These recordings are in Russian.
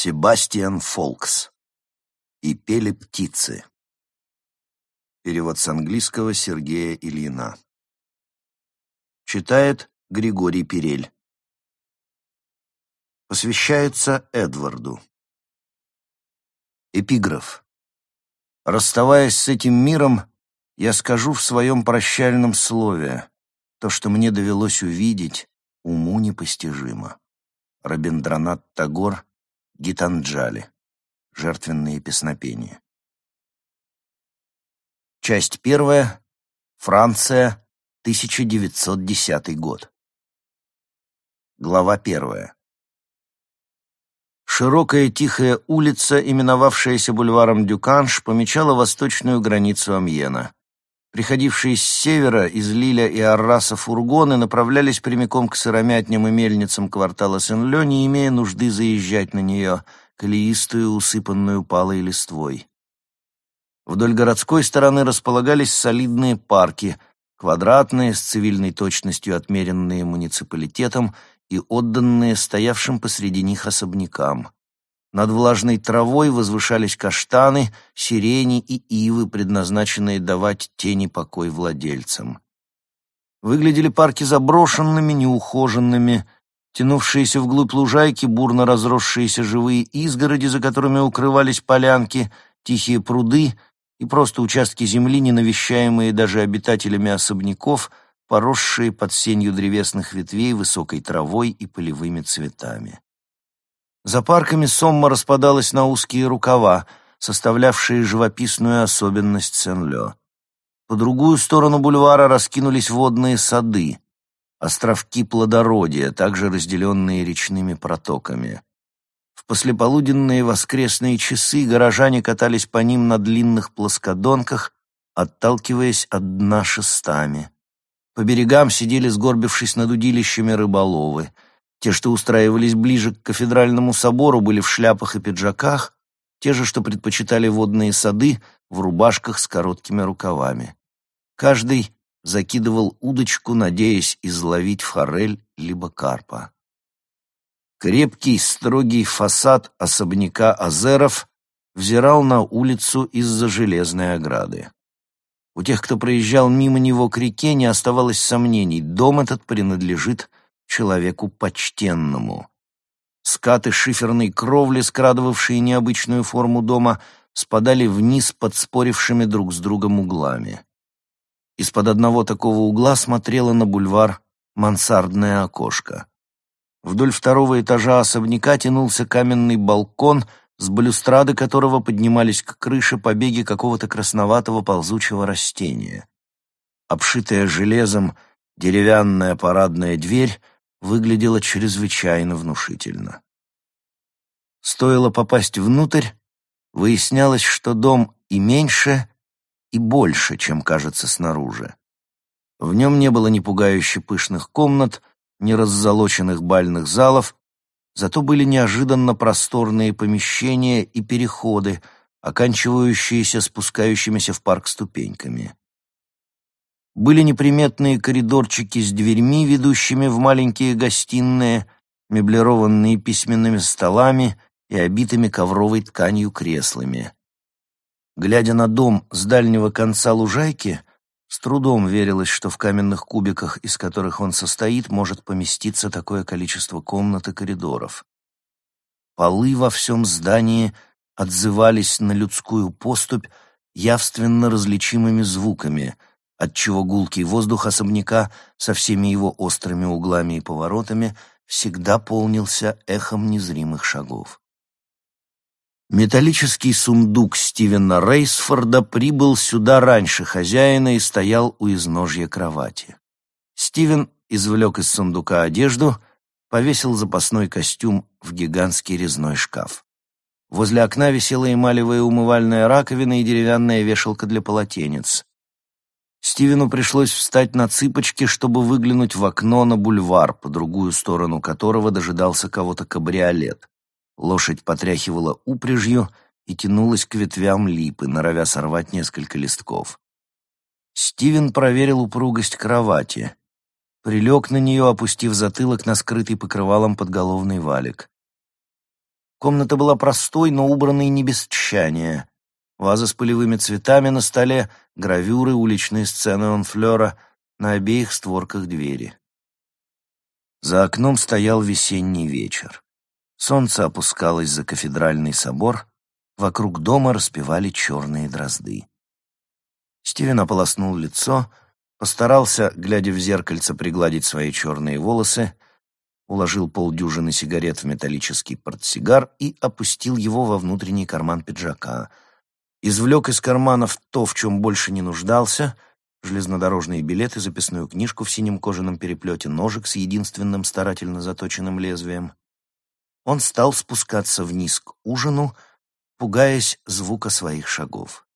Себастьян Фолкс. И пели птицы. Перевод с английского Сергея Ильина. Читает Григорий Перель. Посвящается Эдварду. Эпиграф. Расставаясь с этим миром, я скажу в своем прощальном слове то, что мне довелось увидеть, уму непостижимо. Рабиндранат Тагор, Гитанджали. Жертвенные песнопения. Часть первая. Франция, 1910 год. Глава первая. Широкая тихая улица, именовавшаяся бульваром Дюканш, помечала восточную границу Амьена. Приходившие с севера, из Лиля и Арраса фургоны направлялись прямиком к сыромятням и мельницам квартала Сен-Лё, не имея нужды заезжать на нее, колеистую, усыпанную палой листвой. Вдоль городской стороны располагались солидные парки, квадратные, с цивильной точностью отмеренные муниципалитетом и отданные стоявшим посреди них особнякам. Над влажной травой возвышались каштаны, сирени и ивы, предназначенные давать тени покой владельцам. Выглядели парки заброшенными, неухоженными, тянувшиеся вглубь лужайки, бурно разросшиеся живые изгороди, за которыми укрывались полянки, тихие пруды и просто участки земли, не навещаемые даже обитателями особняков, поросшие под сенью древесных ветвей высокой травой и полевыми цветами. За парками Сомма распадалась на узкие рукава, составлявшие живописную особенность Сен-Лё. По другую сторону бульвара раскинулись водные сады, островки плодородия, также разделенные речными протоками. В послеполуденные воскресные часы горожане катались по ним на длинных плоскодонках, отталкиваясь от дна шестами. По берегам сидели, сгорбившись над удилищами, рыболовы — те, что устраивались ближе к кафедральному собору, были в шляпах и пиджаках, те же, что предпочитали водные сады, в рубашках с короткими рукавами. Каждый закидывал удочку, надеясь изловить форель либо карпа. Крепкий, строгий фасад особняка Азеров взирал на улицу из-за железной ограды. У тех, кто проезжал мимо него к реке, не оставалось сомнений, дом этот принадлежит человеку почтенному. Скаты шиферной кровли, скрадывавшие необычную форму дома, спадали вниз под спорившими друг с другом углами. Из-под одного такого угла смотрело на бульвар мансардное окошко. Вдоль второго этажа особняка тянулся каменный балкон, с балюстрады которого поднимались к крыше побеги какого-то красноватого ползучего растения. Обшитая железом деревянная парадная дверь выглядела чрезвычайно внушительно. Стоило попасть внутрь, выяснялось, что дом и меньше, и больше, чем кажется снаружи. В нем не было ни пугающе пышных комнат, ни раззолоченных бальных залов, зато были неожиданно просторные помещения и переходы, оканчивающиеся спускающимися в парк ступеньками. Были неприметные коридорчики с дверьми, ведущими в маленькие гостиные, меблированные письменными столами и обитыми ковровой тканью креслами. Глядя на дом с дальнего конца лужайки, с трудом верилось, что в каменных кубиках, из которых он состоит, может поместиться такое количество комнат и коридоров. Полы во всем здании отзывались на людскую поступь явственно различимыми звуками — отчего гулкий воздух особняка со всеми его острыми углами и поворотами всегда полнился эхом незримых шагов. Металлический сундук Стивена Рейсфорда прибыл сюда раньше хозяина и стоял у изножья кровати. Стивен извлек из сундука одежду, повесил запасной костюм в гигантский резной шкаф. Возле окна висела эмалевая умывальная раковина и деревянная вешалка для полотенец. Стивену пришлось встать на цыпочки, чтобы выглянуть в окно на бульвар, по другую сторону которого дожидался кого-то кабриолет. Лошадь потряхивала упряжью и тянулась к ветвям липы, норовя сорвать несколько листков. Стивен проверил упругость кровати. Прилег на нее, опустив затылок на скрытый покрывалом подголовный валик. Комната была простой, но убранной не без тщания. Ваза с полевыми цветами на столе, гравюры, уличные сцены онфлера на обеих створках двери. За окном стоял весенний вечер. Солнце опускалось за кафедральный собор, вокруг дома распевали черные дрозды. Стивен ополоснул лицо, постарался, глядя в зеркальце, пригладить свои черные волосы, уложил полдюжины сигарет в металлический портсигар и опустил его во внутренний карман пиджака. Извлек из карманов то, в чем больше не нуждался — железнодорожные билеты, записную книжку в синем кожаном переплете, ножик с единственным старательно заточенным лезвием. Он стал спускаться вниз к ужину, пугаясь звука своих шагов.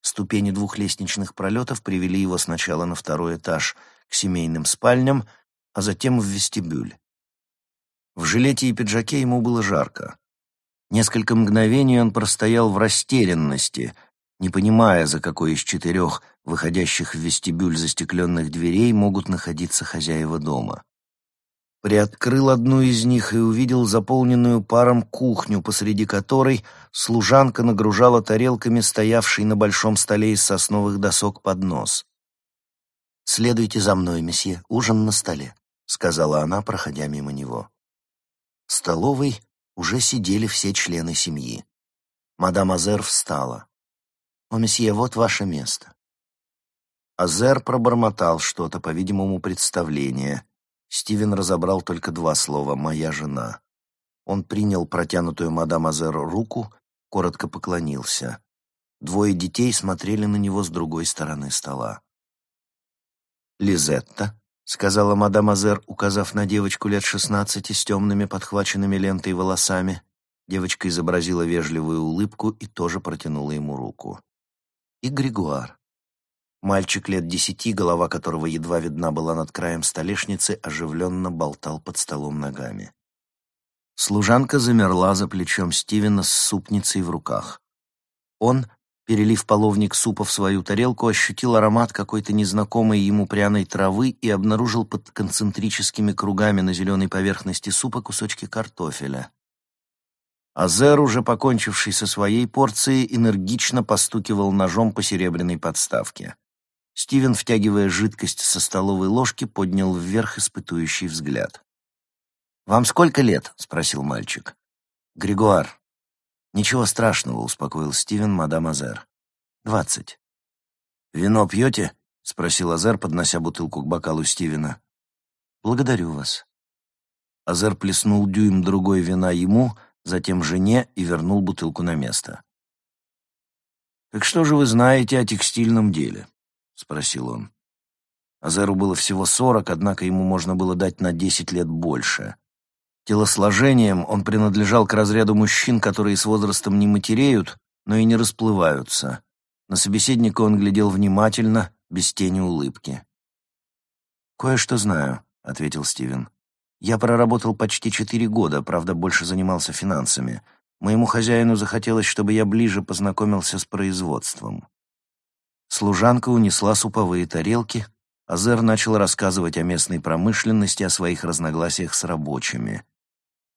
Ступени двух лестничных пролетов привели его сначала на второй этаж, к семейным спальням, а затем в вестибюль. В жилете и пиджаке ему было жарко. Несколько мгновений он простоял в растерянности, не понимая, за какой из четырех выходящих в вестибюль застекленных дверей могут находиться хозяева дома. Приоткрыл одну из них и увидел заполненную паром кухню, посреди которой служанка нагружала тарелками стоявший на большом столе из сосновых досок поднос. «Следуйте за мной, месье, ужин на столе», — сказала она, проходя мимо него. В столовой уже сидели все члены семьи. Мадам Азер встала. «О, месье, вот ваше место». Азер пробормотал что-то, по-видимому, представление. Стивен разобрал только два слова «моя жена». Он принял протянутую мадам Азер руку, коротко поклонился. Двое детей смотрели на него с другой стороны стола. «Лизетта», — сказала мадам Азер, указав на девочку лет шестнадцати с темными подхваченными лентой волосами. Девочка изобразила вежливую улыбку и тоже протянула ему руку. «И Григуар». Мальчик лет десяти, голова которого едва видна была над краем столешницы, оживленно болтал под столом ногами. Служанка замерла за плечом Стивена с супницей в руках. Он, перелив половник супа в свою тарелку, ощутил аромат какой-то незнакомой ему пряной травы и обнаружил под концентрическими кругами на зеленой поверхности супа кусочки картофеля. Азер, уже покончивший со своей порцией, энергично постукивал ножом по серебряной подставке. Стивен, втягивая жидкость со столовой ложки, поднял вверх испытующий взгляд. «Вам сколько лет?» — спросил мальчик. «Григуар». «Ничего страшного», — успокоил Стивен мадам Азер. «Двадцать». «Вино пьете?» — спросил Азер, поднося бутылку к бокалу Стивена. «Благодарю вас». Азер плеснул дюйм другой вина ему, затем жене и вернул бутылку на место. «Так что же вы знаете о текстильном деле?» — спросил он. Азеру было всего сорок, однако ему можно было дать на десять лет больше. Телосложением он принадлежал к разряду мужчин, которые с возрастом не матереют, но и не расплываются. На собеседника он глядел внимательно, без тени улыбки. «Кое-что знаю», — ответил Стивен. «Я проработал почти четыре года, правда, больше занимался финансами. Моему хозяину захотелось, чтобы я ближе познакомился с производством. Служанка унесла суповые тарелки, а Зер начал рассказывать о местной промышленности, о своих разногласиях с рабочими.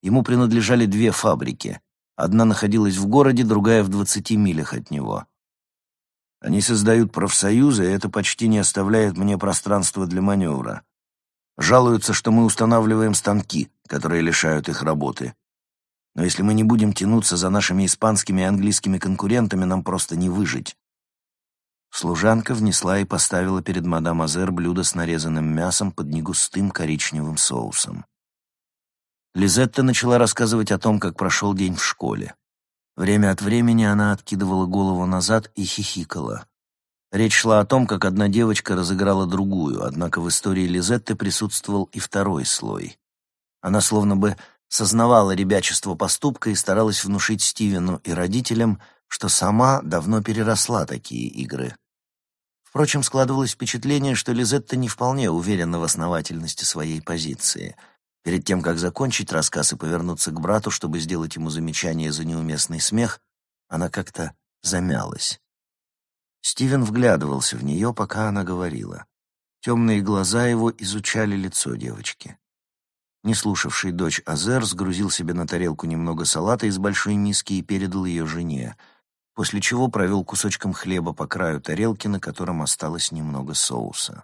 Ему принадлежали две фабрики. Одна находилась в городе, другая в двадцати милях от него. Они создают профсоюзы, и это почти не оставляет мне пространства для маневра. Жалуются, что мы устанавливаем станки, которые лишают их работы. Но если мы не будем тянуться за нашими испанскими и английскими конкурентами, нам просто не выжить. Служанка внесла и поставила перед мадам Азер блюдо с нарезанным мясом под негустым коричневым соусом. Лизетта начала рассказывать о том, как прошел день в школе. Время от времени она откидывала голову назад и хихикала. Речь шла о том, как одна девочка разыграла другую, однако в истории Лизетты присутствовал и второй слой. Она словно бы сознавала ребячество поступка и старалась внушить Стивену и родителям, что сама давно переросла такие игры. Впрочем, складывалось впечатление, что Лизетта не вполне уверена в основательности своей позиции. Перед тем, как закончить рассказ и повернуться к брату, чтобы сделать ему замечание за неуместный смех, она как-то замялась. Стивен вглядывался в нее, пока она говорила. Темные глаза его изучали лицо девочки. Не слушавший дочь Азер сгрузил себе на тарелку немного салата из большой миски и передал ее жене, после чего провел кусочком хлеба по краю тарелки, на котором осталось немного соуса.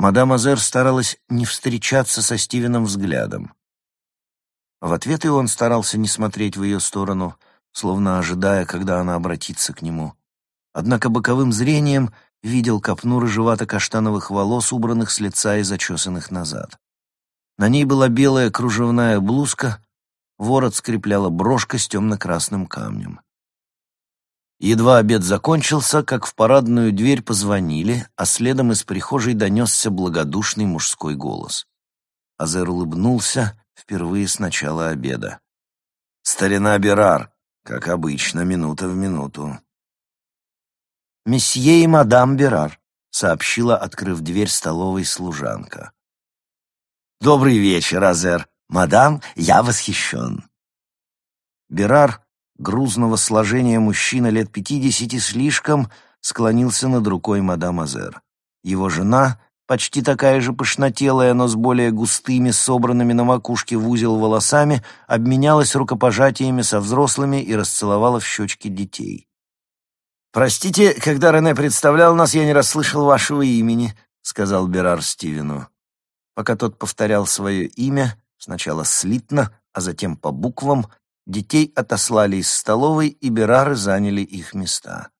Мадам Азер старалась не встречаться со Стивеном взглядом. В ответ и он старался не смотреть в ее сторону, словно ожидая, когда она обратится к нему. Однако боковым зрением видел копну рыжевато-каштановых волос, убранных с лица и зачесанных назад. На ней была белая кружевная блузка, ворот скрепляла брошка с темно-красным камнем. Едва обед закончился, как в парадную дверь позвонили, а следом из прихожей донесся благодушный мужской голос. Азер улыбнулся впервые с начала обеда. «Старина Берар, как обычно, минута в минуту». «Месье и мадам Берар», — сообщила, открыв дверь столовой служанка. «Добрый вечер, Азер. Мадам, я восхищен». Берар грузного сложения мужчина лет пятидесяти слишком, склонился над рукой мадам Азер. Его жена, почти такая же пышнотелая, но с более густыми, собранными на макушке в узел волосами, обменялась рукопожатиями со взрослыми и расцеловала в щечки детей. «Простите, когда Рене представлял нас, я не расслышал вашего имени», — сказал Берар Стивену. Пока тот повторял свое имя, сначала слитно, а затем по буквам, Детей отослали из столовой, и Берары заняли их места.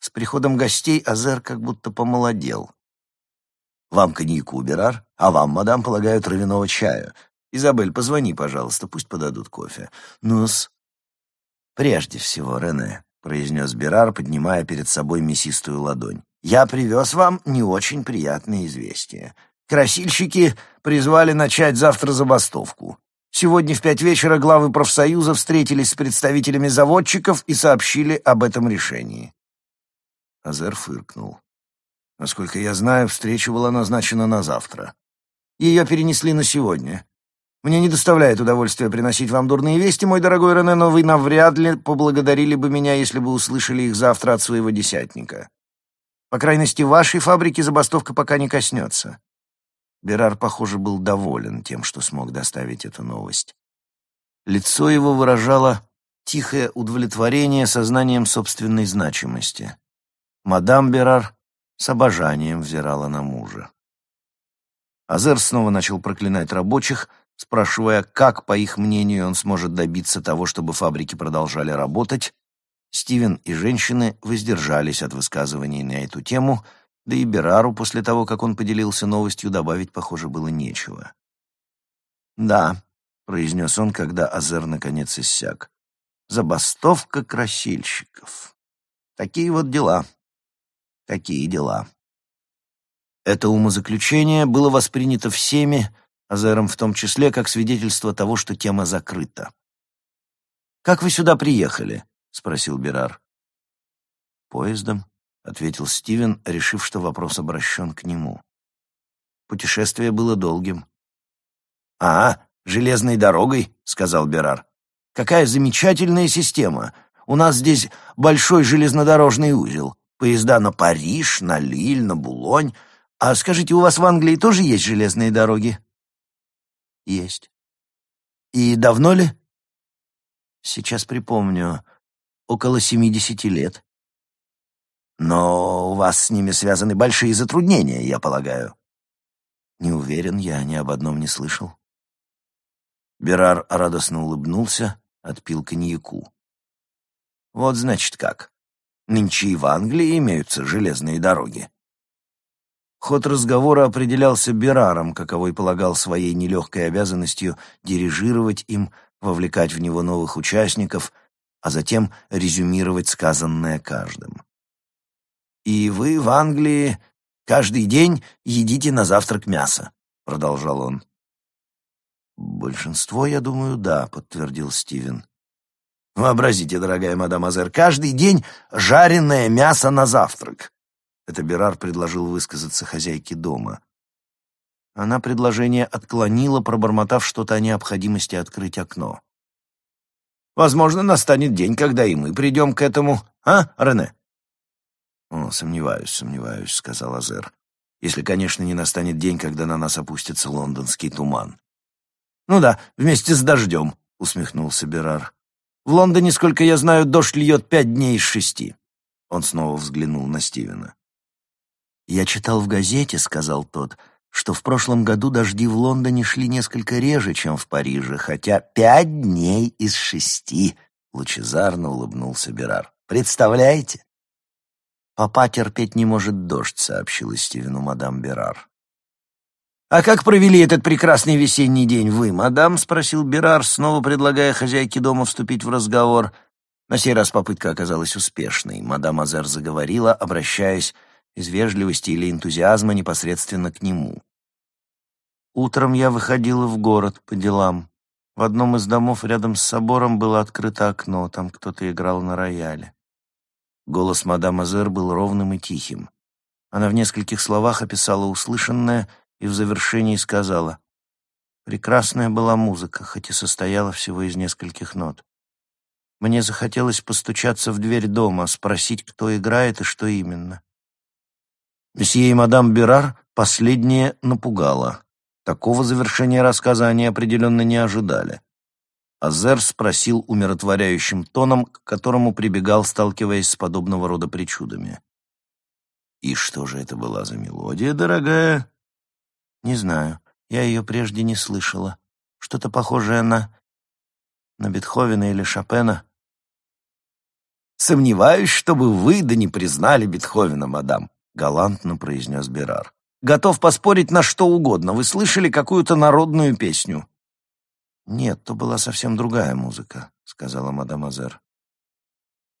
С приходом гостей Азер как будто помолодел. «Вам коньяку, Берар, а вам, мадам, полагаю, травяного чаю. Изабель, позвони, пожалуйста, пусть подадут кофе. Ну-с». «Прежде всего, Рене», — произнес Берар, поднимая перед собой мясистую ладонь, «я привез вам не очень приятное известие. Красильщики призвали начать завтра забастовку. Сегодня в пять вечера главы профсоюза встретились с представителями заводчиков и сообщили об этом решении. Азер фыркнул. Насколько я знаю, встреча была назначена на завтра. Ее перенесли на сегодня. Мне не доставляет удовольствия приносить вам дурные вести, мой дорогой Рене, но вы навряд ли поблагодарили бы меня, если бы услышали их завтра от своего десятника. По крайности, вашей фабрики забастовка пока не коснется. Берар, похоже, был доволен тем, что смог доставить эту новость. Лицо его выражало тихое удовлетворение сознанием собственной значимости. Мадам Берар с обожанием взирала на мужа. Азер снова начал проклинать рабочих, спрашивая, как, по их мнению, он сможет добиться того, чтобы фабрики продолжали работать. Стивен и женщины воздержались от высказываний на эту тему — да и Берару после того, как он поделился новостью, добавить, похоже, было нечего. «Да», — произнес он, когда Азер наконец иссяк, — «забастовка красильщиков. Такие вот дела. Такие дела». Это умозаключение было воспринято всеми, Азером в том числе, как свидетельство того, что тема закрыта. «Как вы сюда приехали?» — спросил Берар. «Поездом», ответил Стивен, решив, что вопрос обращен к нему. Путешествие было долгим. «А, железной дорогой», — сказал Берар. «Какая замечательная система! У нас здесь большой железнодорожный узел. Поезда на Париж, на Лиль, на Булонь. А скажите, у вас в Англии тоже есть железные дороги?» «Есть». «И давно ли?» «Сейчас припомню. Около семидесяти лет». Но у вас с ними связаны большие затруднения, я полагаю. Не уверен, я ни об одном не слышал. Берар радостно улыбнулся, отпил коньяку. Вот значит как. Нынче и в Англии имеются железные дороги. Ход разговора определялся Бераром, каковой полагал своей нелегкой обязанностью дирижировать им, вовлекать в него новых участников, а затем резюмировать сказанное каждым и вы в Англии каждый день едите на завтрак мясо», — продолжал он. «Большинство, я думаю, да», — подтвердил Стивен. «Вообразите, дорогая мадам Азер, каждый день жареное мясо на завтрак». Это Берар предложил высказаться хозяйке дома. Она предложение отклонила, пробормотав что-то о необходимости открыть окно. «Возможно, настанет день, когда и мы придем к этому, а, Рене?» «О, сомневаюсь, сомневаюсь», — сказал Азер. Если, конечно, не настанет день, когда на нас опустится лондонский туман. «Ну да, вместе с дождем», — усмехнулся Берар. «В Лондоне, сколько я знаю, дождь льет пять дней из шести». Он снова взглянул на Стивена. «Я читал в газете», — сказал тот, — «что в прошлом году дожди в Лондоне шли несколько реже, чем в Париже, хотя пять дней из шести», — лучезарно улыбнулся Берар. «Представляете?» «Папа терпеть не может дождь», — сообщила Стивену мадам Берар. «А как провели этот прекрасный весенний день вы, мадам?» — спросил Берар, снова предлагая хозяйке дома вступить в разговор. На сей раз попытка оказалась успешной. Мадам Азер заговорила, обращаясь из вежливости или энтузиазма непосредственно к нему. Утром я выходила в город по делам. В одном из домов рядом с собором было открыто окно, там кто-то играл на рояле. Голос мадам Азер был ровным и тихим. Она в нескольких словах описала услышанное и в завершении сказала «Прекрасная была музыка, хоть и состояла всего из нескольких нот. Мне захотелось постучаться в дверь дома, спросить, кто играет и что именно. Месье и мадам Берар последнее напугало. Такого завершения рассказа они определенно не ожидали. Азер спросил умиротворяющим тоном, к которому прибегал, сталкиваясь с подобного рода причудами. «И что же это была за мелодия, дорогая?» «Не знаю. Я ее прежде не слышала. Что-то похожее на... на Бетховена или Шопена». «Сомневаюсь, чтобы вы да не признали Бетховена, мадам галантно произнес Берар. «Готов поспорить на что угодно. Вы слышали какую-то народную песню?» «Нет, то была совсем другая музыка», — сказала мадам Азер.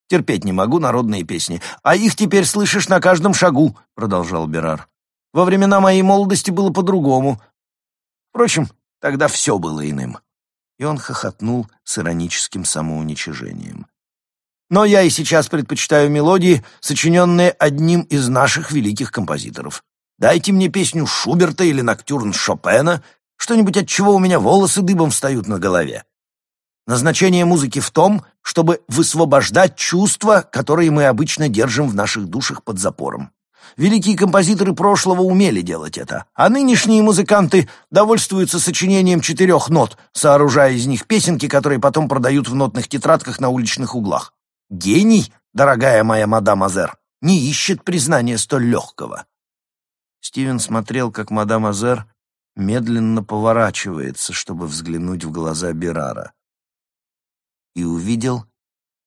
«Терпеть не могу народные песни, а их теперь слышишь на каждом шагу», — продолжал Берар. «Во времена моей молодости было по-другому. Впрочем, тогда все было иным». И он хохотнул с ироническим самоуничижением. Но я и сейчас предпочитаю мелодии, сочиненные одним из наших великих композиторов. Дайте мне песню Шуберта или ноктюрн Шопена, что-нибудь, от чего у меня волосы дыбом встают на голове. Назначение музыки в том, чтобы высвобождать чувства, которые мы обычно держим в наших душах под запором. Великие композиторы прошлого умели делать это, а нынешние музыканты довольствуются сочинением четырех нот, сооружая из них песенки, которые потом продают в нотных тетрадках на уличных углах. Гений, дорогая моя мадам Азер, не ищет признания столь легкого. Стивен смотрел, как мадам Азер медленно поворачивается, чтобы взглянуть в глаза Берара. И увидел,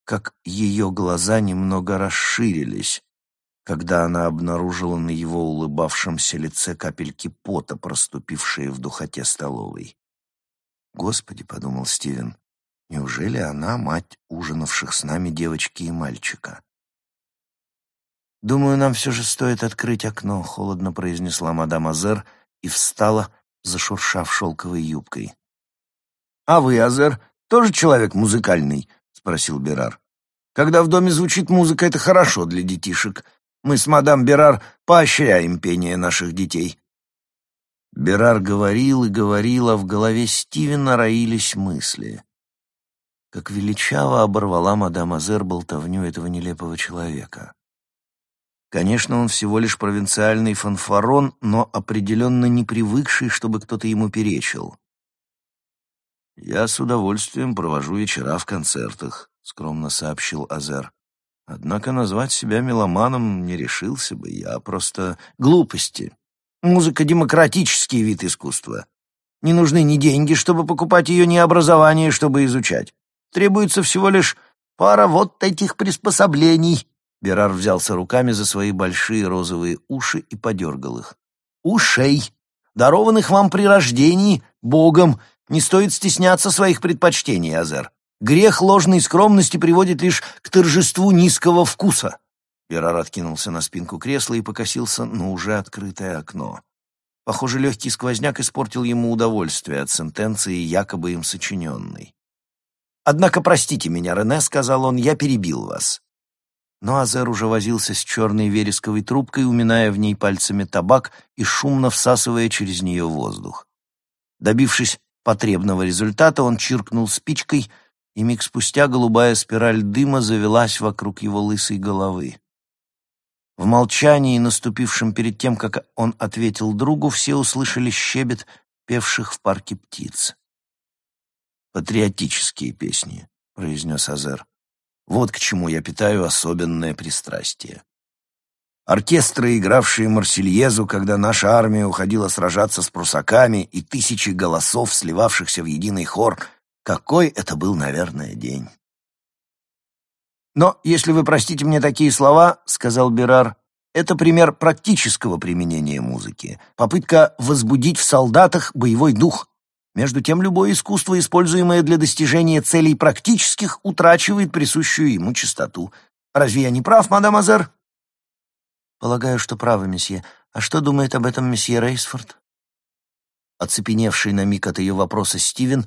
как ее глаза немного расширились, когда она обнаружила на его улыбавшемся лице капельки пота, проступившие в духоте столовой. «Господи», — подумал Стивен, Неужели она мать ужинавших с нами девочки и мальчика? «Думаю, нам все же стоит открыть окно», — холодно произнесла мадам Азер и встала, зашуршав шелковой юбкой. «А вы, Азер, тоже человек музыкальный?» — спросил Берар. «Когда в доме звучит музыка, это хорошо для детишек. Мы с мадам Берар поощряем пение наших детей». Берар говорил и говорил, а в голове Стивена роились мысли как величаво оборвала мадам Азер болтовню этого нелепого человека. Конечно, он всего лишь провинциальный фанфарон, но определенно не привыкший, чтобы кто-то ему перечил. «Я с удовольствием провожу вечера в концертах», — скромно сообщил Азер. «Однако назвать себя меломаном не решился бы, я просто...» «Глупости. Музыка — демократический вид искусства. Не нужны ни деньги, чтобы покупать ее, ни образование, чтобы изучать. Требуется всего лишь пара вот этих приспособлений». Берар взялся руками за свои большие розовые уши и подергал их. «Ушей, дарованных вам при рождении, Богом. Не стоит стесняться своих предпочтений, Азер. Грех ложной скромности приводит лишь к торжеству низкого вкуса». Берар откинулся на спинку кресла и покосился на уже открытое окно. Похоже, легкий сквозняк испортил ему удовольствие от сентенции, якобы им сочиненной. «Однако простите меня, Рене», — сказал он, — «я перебил вас». Но Азер уже возился с черной вересковой трубкой, уминая в ней пальцами табак и шумно всасывая через нее воздух. Добившись потребного результата, он чиркнул спичкой, и миг спустя голубая спираль дыма завелась вокруг его лысой головы. В молчании, наступившем перед тем, как он ответил другу, все услышали щебет певших в парке птиц. «Патриотические песни», — произнес Азер. «Вот к чему я питаю особенное пристрастие. Оркестры, игравшие Марсельезу, когда наша армия уходила сражаться с прусаками, и тысячи голосов, сливавшихся в единый хор, какой это был, наверное, день». «Но, если вы простите мне такие слова, — сказал Берар, — это пример практического применения музыки, попытка возбудить в солдатах боевой дух. Между тем, любое искусство, используемое для достижения целей практических, утрачивает присущую ему чистоту. Разве я не прав, мадам Азер?» «Полагаю, что правы, месье. А что думает об этом месье Рейсфорд?» Оцепеневший на миг от ее вопроса Стивен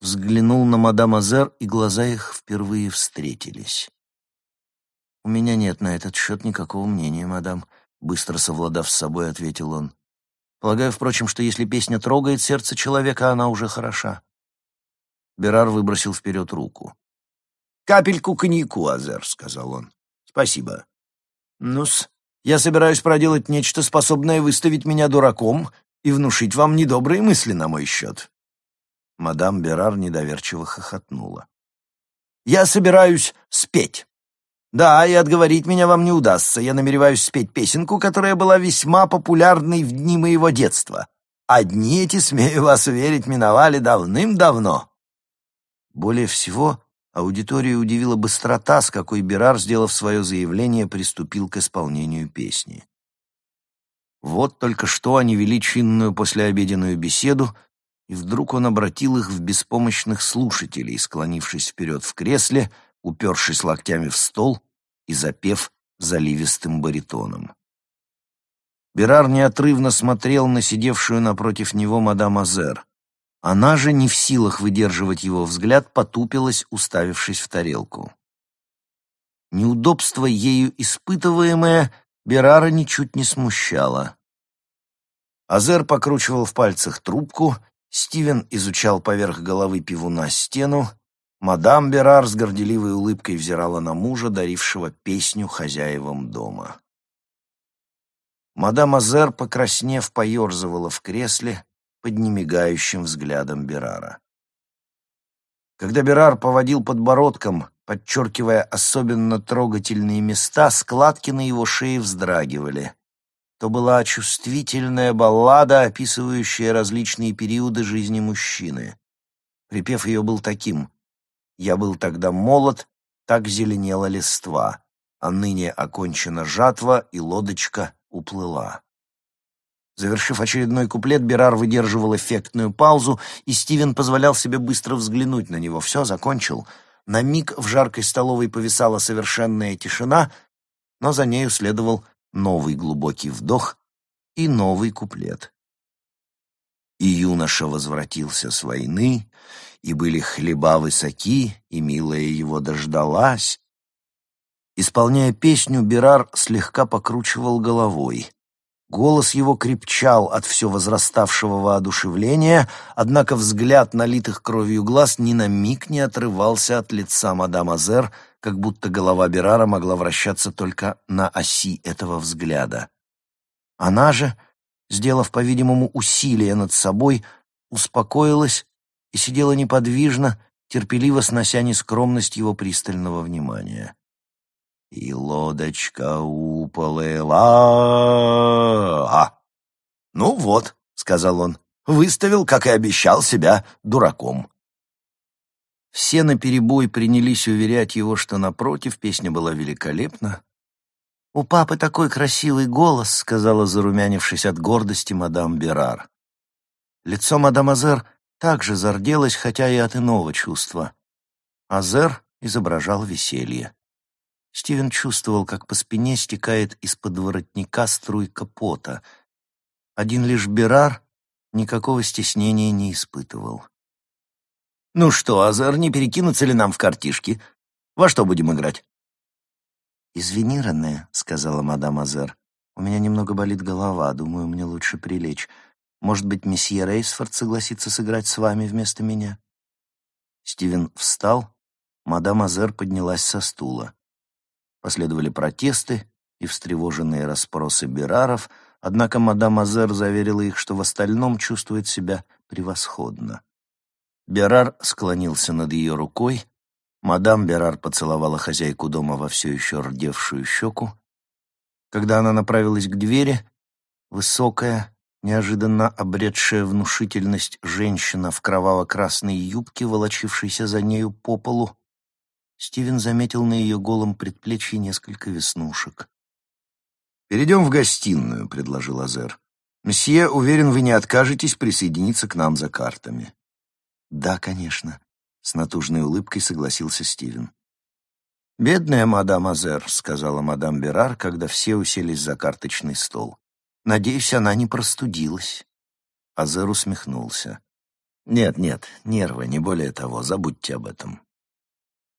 взглянул на мадам Азер, и глаза их впервые встретились. «У меня нет на этот счет никакого мнения, мадам», — быстро совладав с собой, ответил он. «Полагаю, впрочем, что если песня трогает сердце человека, она уже хороша». Берар выбросил вперед руку. «Капельку коньяку, Азер», — сказал он. «Спасибо». «Ну-с, я собираюсь проделать нечто, способное выставить меня дураком и внушить вам недобрые мысли на мой счет». Мадам Берар недоверчиво хохотнула. «Я собираюсь спеть». Да, и отговорить меня вам не удастся. Я намереваюсь спеть песенку, которая была весьма популярной в дни моего детства. Одни эти, смею вас уверить, миновали давным-давно. Более всего, аудиторию удивила быстрота, с какой Берар, сделав свое заявление, приступил к исполнению песни. Вот только что они вели чинную послеобеденную беседу, и вдруг он обратил их в беспомощных слушателей, склонившись вперед в кресле — упершись локтями в стол и запев заливистым баритоном. Берар неотрывно смотрел на сидевшую напротив него мадам Азер. Она же, не в силах выдерживать его взгляд, потупилась, уставившись в тарелку. Неудобство, ею испытываемое, Берара ничуть не смущало. Азер покручивал в пальцах трубку, Стивен изучал поверх головы пивуна стену, Мадам Берар с горделивой улыбкой взирала на мужа, дарившего песню хозяевам дома. Мадам Азер, покраснев, поерзывала в кресле под немигающим взглядом Берара. Когда Берар поводил подбородком, подчеркивая особенно трогательные места, складки на его шее вздрагивали. То была чувствительная баллада, описывающая различные периоды жизни мужчины. Припев ее был таким я был тогда молод, так зеленела листва, а ныне окончена жатва, и лодочка уплыла. Завершив очередной куплет, Берар выдерживал эффектную паузу, и Стивен позволял себе быстро взглянуть на него. Все, закончил. На миг в жаркой столовой повисала совершенная тишина, но за нею следовал новый глубокий вдох и новый куплет. И юноша возвратился с войны, и были хлеба высоки, и милая его дождалась. Исполняя песню, Берар слегка покручивал головой. Голос его крепчал от все возраставшего воодушевления, однако взгляд налитых кровью глаз ни на миг не отрывался от лица мадам Азер, как будто голова Берара могла вращаться только на оси этого взгляда. Она же, сделав, по-видимому, усилие над собой, успокоилась и сидела неподвижно, терпеливо снося нескромность его пристального внимания. И лодочка уплыла. А, ну вот, сказал он, выставил, как и обещал себя, дураком. Все наперебой принялись уверять его, что напротив песня была великолепна. «У папы такой красивый голос», — сказала, зарумянившись от гордости мадам Берар. Лицо мадам Азер также зарделась, хотя и от иного чувства. Азер изображал веселье. Стивен чувствовал, как по спине стекает из-под воротника струйка пота. Один лишь Берар никакого стеснения не испытывал. «Ну что, Азер, не перекинуться ли нам в картишки? Во что будем играть?» «Извини, Рене», — сказала мадам Азер. «У меня немного болит голова, думаю, мне лучше прилечь. Может быть, месье Рейсфорд согласится сыграть с вами вместо меня?» Стивен встал, мадам Азер поднялась со стула. Последовали протесты, и встревоженные расспросы Бераров, однако мадам Азер заверила их, что в остальном чувствует себя превосходно. Берар склонился над ее рукой, мадам Берар поцеловала хозяйку дома во все еще рдевшую щеку. Когда она направилась к двери, высокая, неожиданно обретшая внушительность женщина в кроваво-красной юбке, волочившейся за нею по полу, Стивен заметил на ее голом предплечье несколько веснушек. «Перейдем в гостиную», — предложил Азер. «Месье, уверен, вы не откажетесь присоединиться к нам за картами». «Да, конечно», — с натужной улыбкой согласился Стивен. «Бедная мадам Азер», — сказала мадам Берар, когда все уселись за карточный стол. «Надеюсь, она не простудилась». Азер усмехнулся. «Нет, нет, нервы, не более того, забудьте об этом».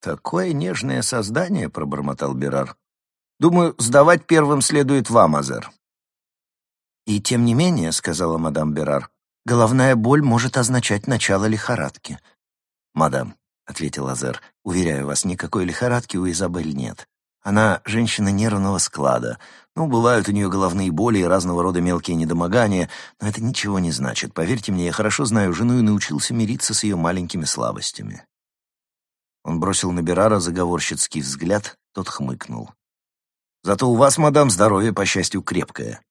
«Такое нежное создание», — пробормотал Берар. «Думаю, сдавать первым следует вам, Азер». «И тем не менее», — сказала мадам Берар, — «головная боль может означать начало лихорадки». «Мадам», — ответил Азер, — «уверяю вас, никакой лихорадки у Изабель нет. Она женщина нервного склада. Ну, бывают у нее головные боли и разного рода мелкие недомогания, но это ничего не значит. Поверьте мне, я хорошо знаю жену и научился мириться с ее маленькими слабостями». Он бросил на Берара заговорщицкий взгляд, тот хмыкнул. «Зато у вас, мадам, здоровье, по счастью, крепкое».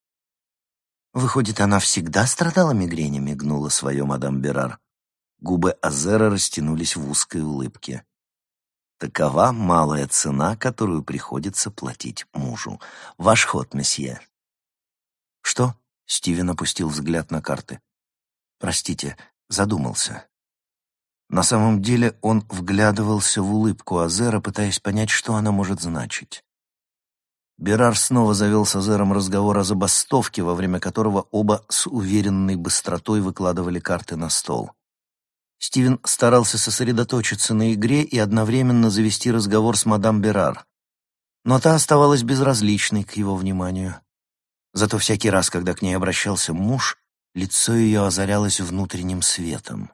«Выходит, она всегда страдала мигренями?» — гнула свое мадам Берар. Губы Азера растянулись в узкой улыбке. Такова малая цена, которую приходится платить мужу. Ваш ход, месье. Что? Стивен опустил взгляд на карты. Простите, задумался. На самом деле он вглядывался в улыбку Азера, пытаясь понять, что она может значить. Берар снова завел с Азером разговор о забастовке, во время которого оба с уверенной быстротой выкладывали карты на стол. Стивен старался сосредоточиться на игре и одновременно завести разговор с мадам Берар. Но та оставалась безразличной к его вниманию. Зато всякий раз, когда к ней обращался муж, лицо ее озарялось внутренним светом.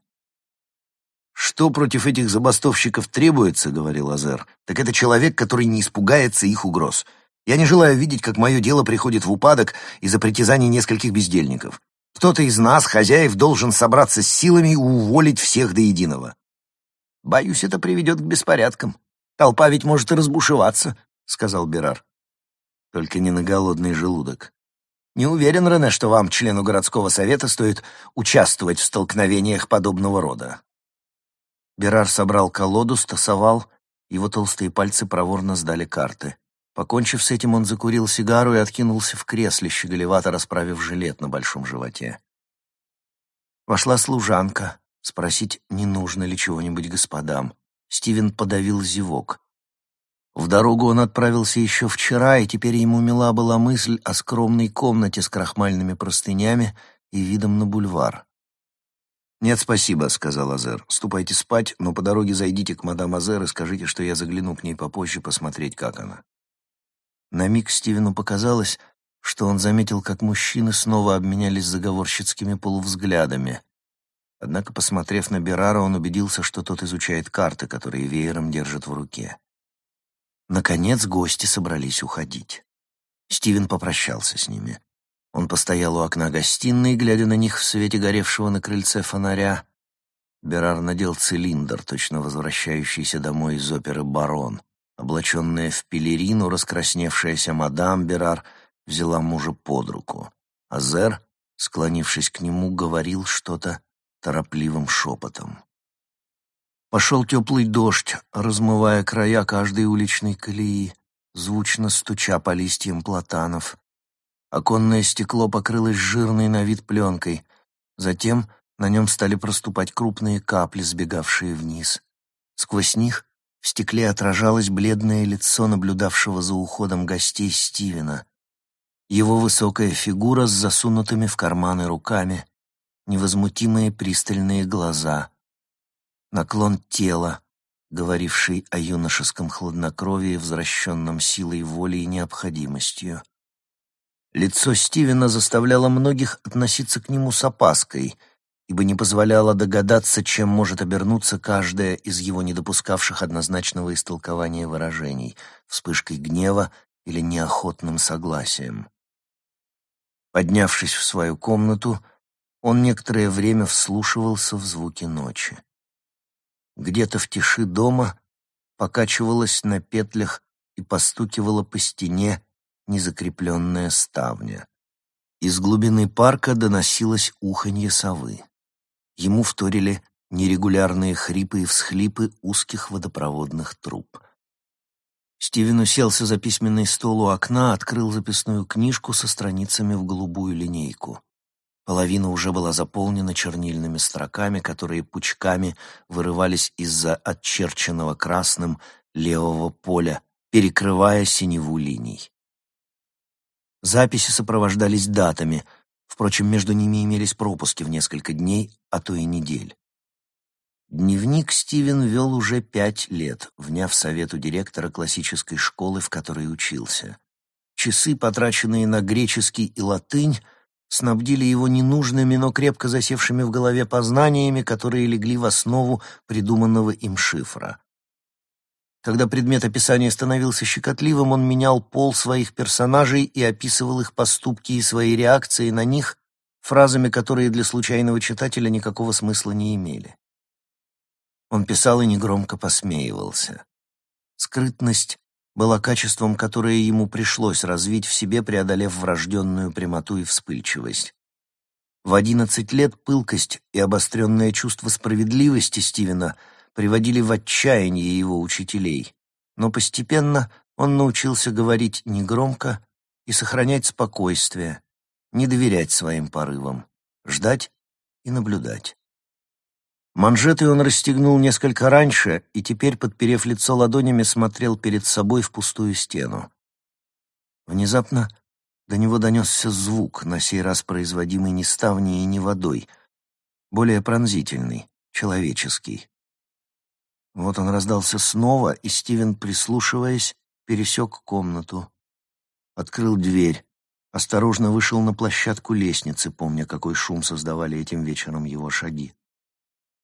«Что против этих забастовщиков требуется, — говорил Азер, — так это человек, который не испугается их угроз. Я не желаю видеть, как мое дело приходит в упадок из-за притязаний нескольких бездельников. Кто-то из нас, хозяев, должен собраться с силами и уволить всех до единого. Боюсь, это приведет к беспорядкам. Толпа ведь может и разбушеваться, — сказал Берар. Только не на голодный желудок. Не уверен, Рене, что вам, члену городского совета, стоит участвовать в столкновениях подобного рода. Берар собрал колоду, стасовал, его толстые пальцы проворно сдали карты. Покончив с этим, он закурил сигару и откинулся в кресле, щеголевато расправив жилет на большом животе. Вошла служанка, спросить, не нужно ли чего-нибудь господам. Стивен подавил зевок. В дорогу он отправился еще вчера, и теперь ему мила была мысль о скромной комнате с крахмальными простынями и видом на бульвар. «Нет, спасибо», — сказал Азер. «Ступайте спать, но по дороге зайдите к мадам Азер и скажите, что я загляну к ней попозже посмотреть, как она». На миг Стивену показалось, что он заметил, как мужчины снова обменялись заговорщицкими полувзглядами. Однако, посмотрев на Берара, он убедился, что тот изучает карты, которые веером держит в руке. Наконец гости собрались уходить. Стивен попрощался с ними. Он постоял у окна гостиной, глядя на них в свете горевшего на крыльце фонаря. Берар надел цилиндр, точно возвращающийся домой из оперы «Барон». Облаченная в пелерину, раскрасневшаяся мадам Берар взяла мужа под руку. а Зер, склонившись к нему, говорил что-то торопливым шепотом. Пошел теплый дождь, размывая края каждой уличной колеи, звучно стуча по листьям платанов. Оконное стекло покрылось жирной на вид пленкой. Затем на нем стали проступать крупные капли, сбегавшие вниз. Сквозь них в стекле отражалось бледное лицо наблюдавшего за уходом гостей Стивена. Его высокая фигура с засунутыми в карманы руками, невозмутимые пристальные глаза, наклон тела, говоривший о юношеском хладнокровии, возвращенном силой воли и необходимостью. Лицо Стивена заставляло многих относиться к нему с опаской, ибо не позволяло догадаться, чем может обернуться каждая из его недопускавших однозначного истолкования выражений — вспышкой гнева или неохотным согласием. Поднявшись в свою комнату, он некоторое время вслушивался в звуки ночи. Где-то в тиши дома покачивалась на петлях и постукивала по стене незакрепленная ставня. Из глубины парка доносилось уханье совы. Ему вторили нерегулярные хрипы и всхлипы узких водопроводных труб. Стивен уселся за письменный стол у окна, открыл записную книжку со страницами в голубую линейку. Половина уже была заполнена чернильными строками, которые пучками вырывались из-за отчерченного красным левого поля, перекрывая синеву линий. Записи сопровождались датами, впрочем, между ними имелись пропуски в несколько дней, а то и недель. Дневник Стивен вел уже пять лет, вняв совету директора классической школы, в которой учился. Часы, потраченные на греческий и латынь, снабдили его ненужными, но крепко засевшими в голове познаниями, которые легли в основу придуманного им шифра. Когда предмет описания становился щекотливым, он менял пол своих персонажей и описывал их поступки и свои реакции на них фразами, которые для случайного читателя никакого смысла не имели. Он писал и негромко посмеивался. Скрытность была качеством, которое ему пришлось развить в себе, преодолев врожденную прямоту и вспыльчивость. В одиннадцать лет пылкость и обостренное чувство справедливости Стивена — приводили в отчаяние его учителей, но постепенно он научился говорить негромко и сохранять спокойствие, не доверять своим порывам, ждать и наблюдать. Манжеты он расстегнул несколько раньше и теперь, подперев лицо ладонями, смотрел перед собой в пустую стену. Внезапно до него донесся звук, на сей раз производимый не ставней и не водой, более пронзительный, человеческий. Вот он раздался снова, и Стивен, прислушиваясь, пересек комнату. Открыл дверь, осторожно вышел на площадку лестницы, помня, какой шум создавали этим вечером его шаги.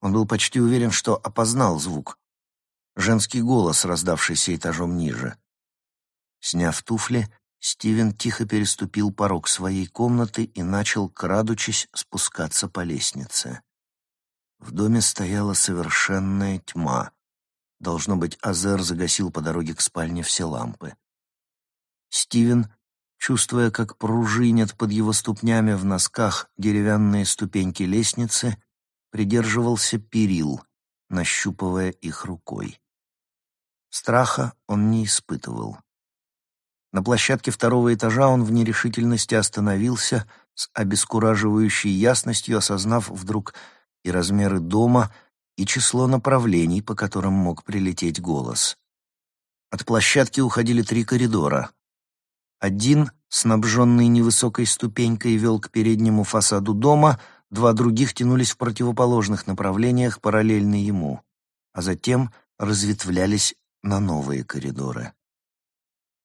Он был почти уверен, что опознал звук. Женский голос, раздавшийся этажом ниже. Сняв туфли, Стивен тихо переступил порог своей комнаты и начал, крадучись, спускаться по лестнице. В доме стояла совершенная тьма. Должно быть, Азер загасил по дороге к спальне все лампы. Стивен, чувствуя, как пружинят под его ступнями в носках деревянные ступеньки лестницы, придерживался перил, нащупывая их рукой. Страха он не испытывал. На площадке второго этажа он в нерешительности остановился, с обескураживающей ясностью осознав вдруг и размеры дома, и число направлений, по которым мог прилететь голос. От площадки уходили три коридора. Один, снабженный невысокой ступенькой, вел к переднему фасаду дома, два других тянулись в противоположных направлениях, параллельно ему, а затем разветвлялись на новые коридоры.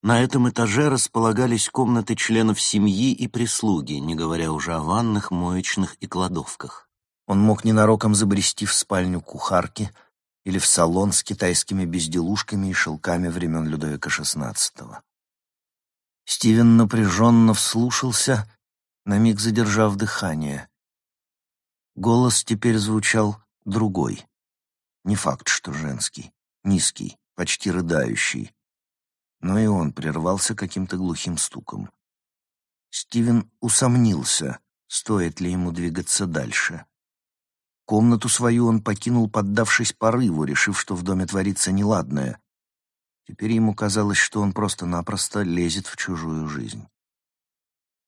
На этом этаже располагались комнаты членов семьи и прислуги, не говоря уже о ванных, моечных и кладовках. Он мог ненароком забрести в спальню кухарки или в салон с китайскими безделушками и шелками времен Людовика XVI. Стивен напряженно вслушался, на миг задержав дыхание. Голос теперь звучал другой. Не факт, что женский, низкий, почти рыдающий. Но и он прервался каким-то глухим стуком. Стивен усомнился, стоит ли ему двигаться дальше. Комнату свою он покинул, поддавшись порыву, решив, что в доме творится неладное. Теперь ему казалось, что он просто-напросто лезет в чужую жизнь.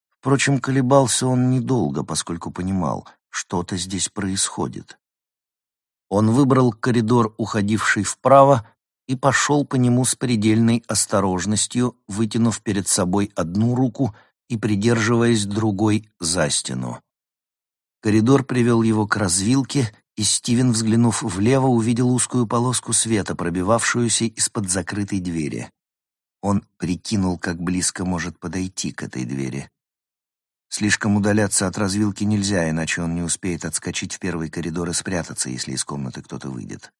Впрочем, колебался он недолго, поскольку понимал, что-то здесь происходит. Он выбрал коридор, уходивший вправо, и пошел по нему с предельной осторожностью, вытянув перед собой одну руку и придерживаясь другой за стену. Коридор привел его к развилке, и Стивен, взглянув влево, увидел узкую полоску света, пробивавшуюся из-под закрытой двери. Он прикинул, как близко может подойти к этой двери. Слишком удаляться от развилки нельзя, иначе он не успеет отскочить в первый коридор и спрятаться, если из комнаты кто-то выйдет.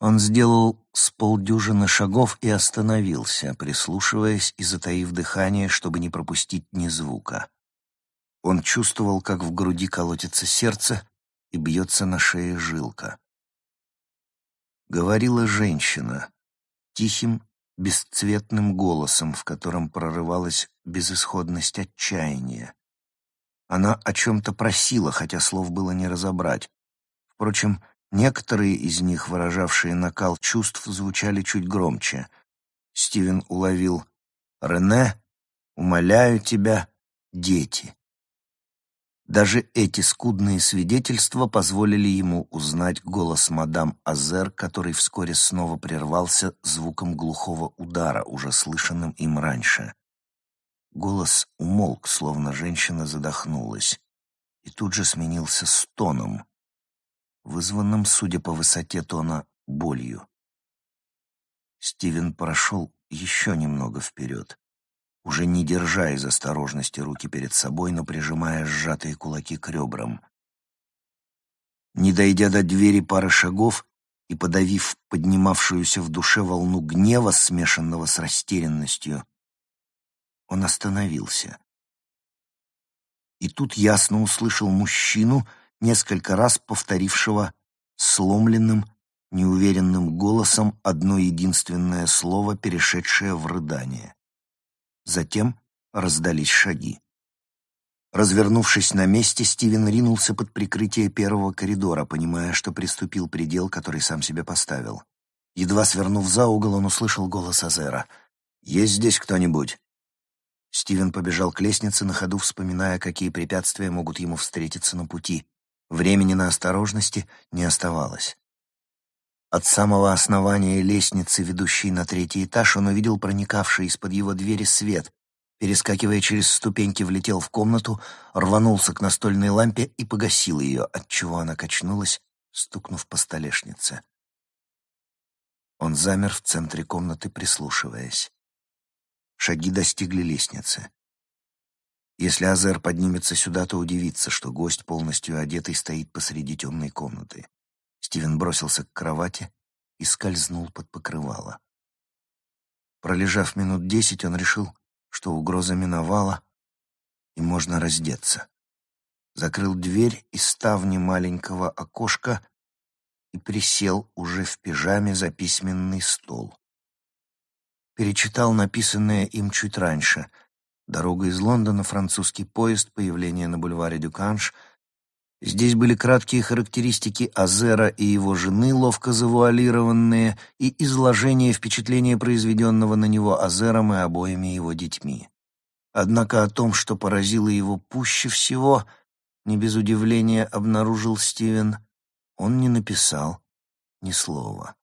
Он сделал с полдюжины шагов и остановился, прислушиваясь и затаив дыхание, чтобы не пропустить ни звука. Он чувствовал, как в груди колотится сердце и бьется на шее жилка. Говорила женщина тихим, бесцветным голосом, в котором прорывалась безысходность отчаяния. Она о чем-то просила, хотя слов было не разобрать. Впрочем, некоторые из них, выражавшие накал чувств, звучали чуть громче. Стивен уловил «Рене, умоляю тебя, дети». Даже эти скудные свидетельства позволили ему узнать голос мадам Азер, который вскоре снова прервался звуком глухого удара, уже слышанным им раньше. Голос умолк, словно женщина задохнулась, и тут же сменился стоном, вызванным, судя по высоте тона, болью. Стивен прошел еще немного вперед, уже не держа из осторожности руки перед собой, но прижимая сжатые кулаки к ребрам. Не дойдя до двери пары шагов и подавив поднимавшуюся в душе волну гнева, смешанного с растерянностью, он остановился. И тут ясно услышал мужчину, несколько раз повторившего сломленным, неуверенным голосом одно единственное слово, перешедшее в рыдание. Затем раздались шаги. Развернувшись на месте, Стивен ринулся под прикрытие первого коридора, понимая, что приступил предел, который сам себе поставил. Едва свернув за угол, он услышал голос Азера. «Есть здесь кто-нибудь?» Стивен побежал к лестнице, на ходу вспоминая, какие препятствия могут ему встретиться на пути. Времени на осторожности не оставалось. От самого основания лестницы, ведущей на третий этаж, он увидел проникавший из-под его двери свет. Перескакивая через ступеньки, влетел в комнату, рванулся к настольной лампе и погасил ее, отчего она качнулась, стукнув по столешнице. Он замер в центре комнаты, прислушиваясь. Шаги достигли лестницы. Если Азер поднимется сюда, то удивится, что гость, полностью одетый, стоит посреди темной комнаты. Стивен бросился к кровати и скользнул под покрывало. Пролежав минут десять, он решил, что угроза миновала, и можно раздеться. Закрыл дверь и ставни маленького окошка и присел уже в пижаме за письменный стол перечитал написанное им чуть раньше. Дорога из Лондона, французский поезд, появление на бульваре Дюканш. Здесь были краткие характеристики Азера и его жены, ловко завуалированные, и изложение впечатления, произведенного на него Азером и обоими его детьми. Однако о том, что поразило его пуще всего, не без удивления обнаружил Стивен, он не написал ни слова.